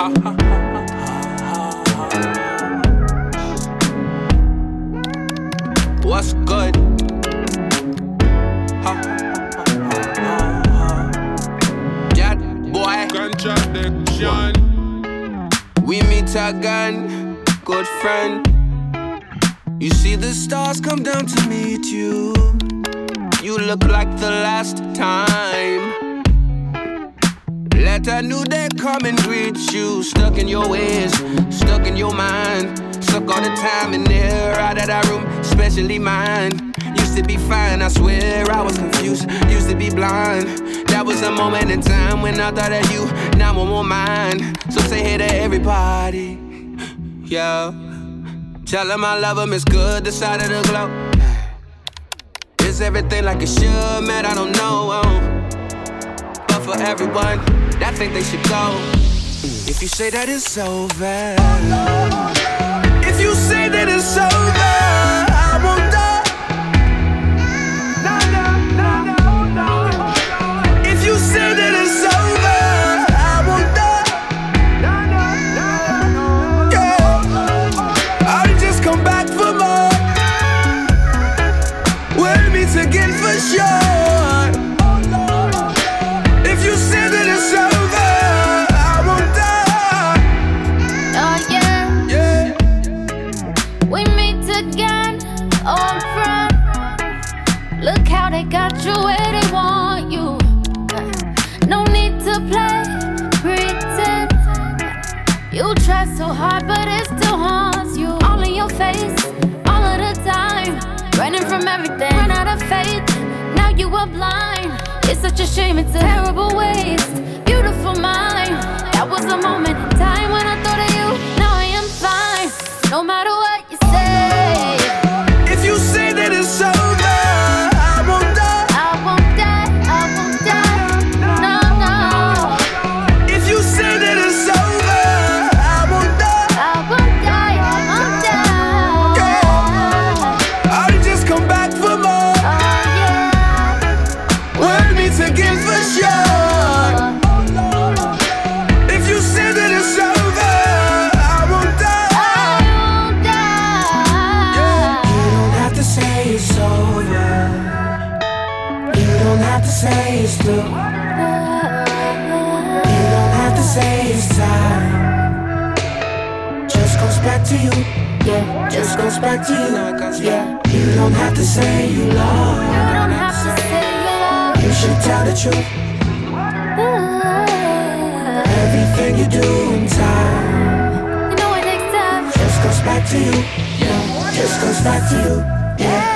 What's good? That boy. Contradiction. We meet again, good friend. You see the stars come down to meet you. You look like the last time. Let a new day come and greet you. Stuck in your ways, stuck in your mind. Stuck all the time in there, out of that room, especially mine. Used to be fine, I swear I was confused. Used to be blind. That was a moment in time when I thought of you. Now I'm on mine. So say hey to everybody. Yeah. Tell them I love them, it's good, the side of the globe. Is everything like it should, man? I don't know. But for everyone that think they should go, if you say that it's over, if you say that it's over, I won't die. If you say that it's over, I. Yeah, I'll just come back for more. We'll meet again for sure. They got you where they want you. No need to play pretend. You try so hard, but it still haunts you. All in your face, all of the time. Running from everything, run out of faith. Now you are blind. It's such a shame, it's a terrible waste. Beautiful mind. Say it's over. You don't have to say it's through. You don't have to say it's time. Just goes back to you. Yeah, just goes back to you. Yeah, you don't have to say you love. You don't have to say you love. You should tell the truth. Everything you do in time You know it takes time. just goes back to you. Yeah, just goes back to you. Yeah.